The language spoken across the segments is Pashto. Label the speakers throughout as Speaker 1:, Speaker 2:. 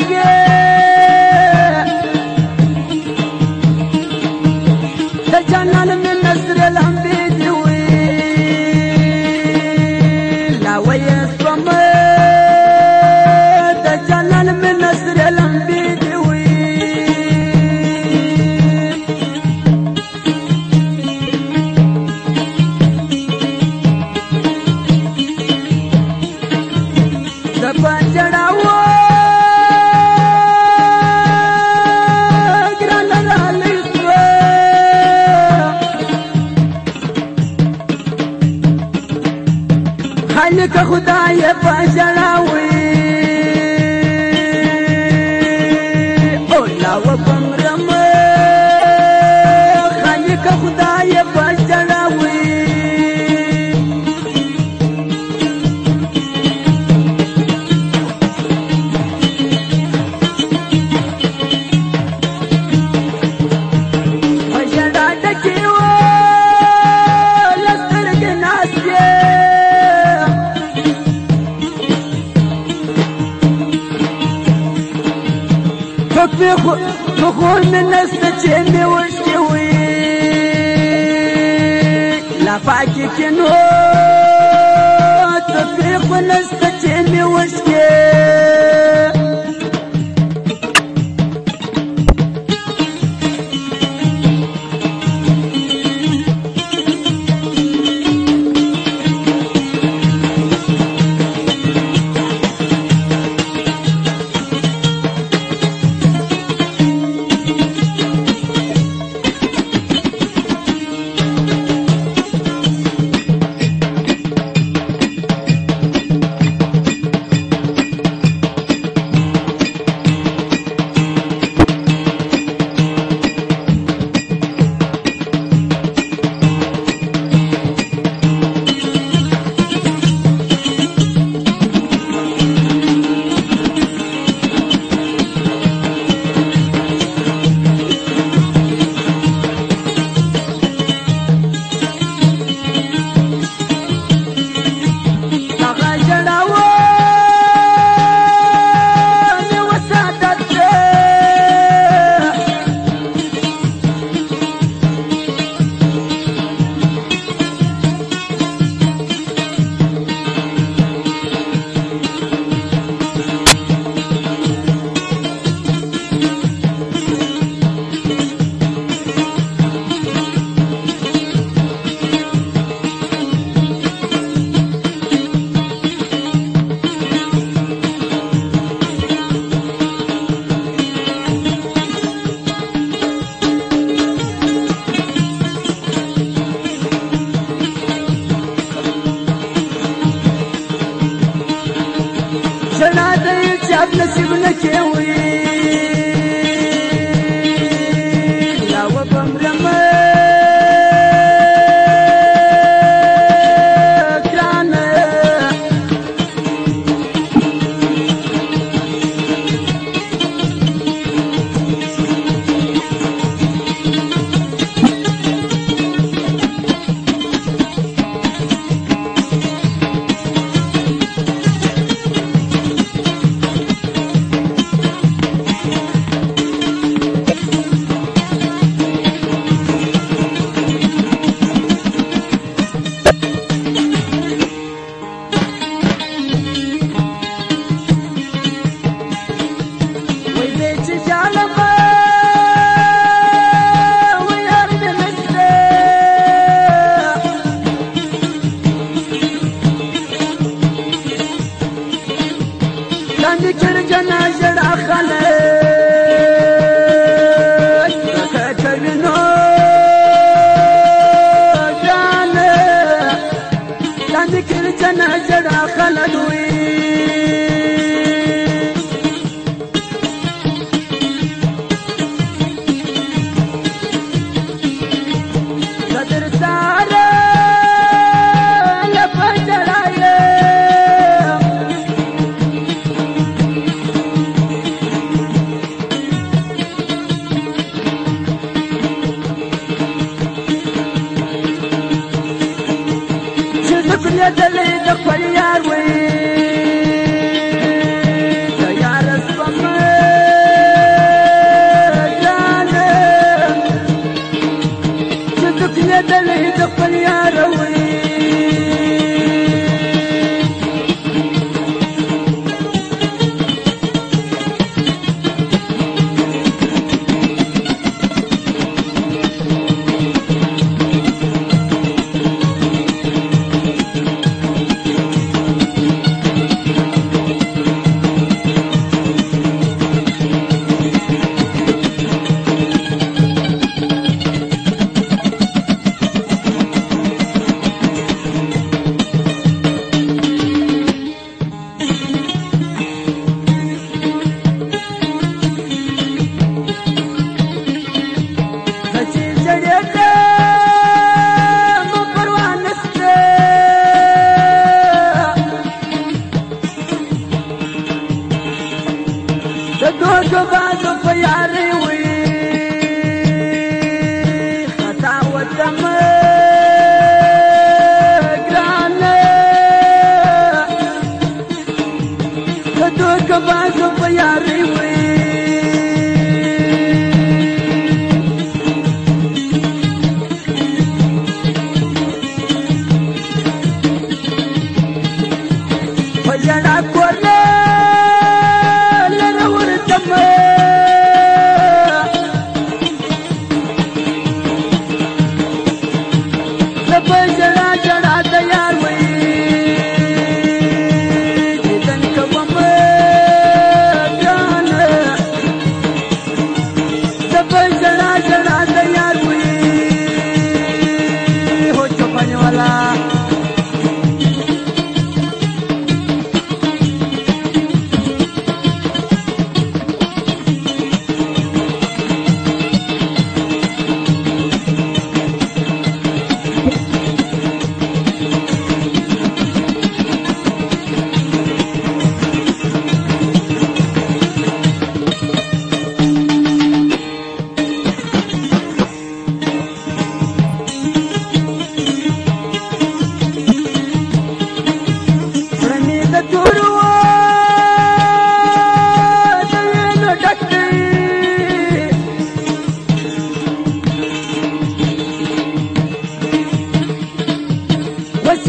Speaker 1: Yeah. مالک خدای په جلاوي لمبي وشكي وي لا فاكي كنو تفيق نستتيمي وشكي Gorgo Bago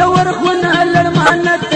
Speaker 1: ورخون هل المهند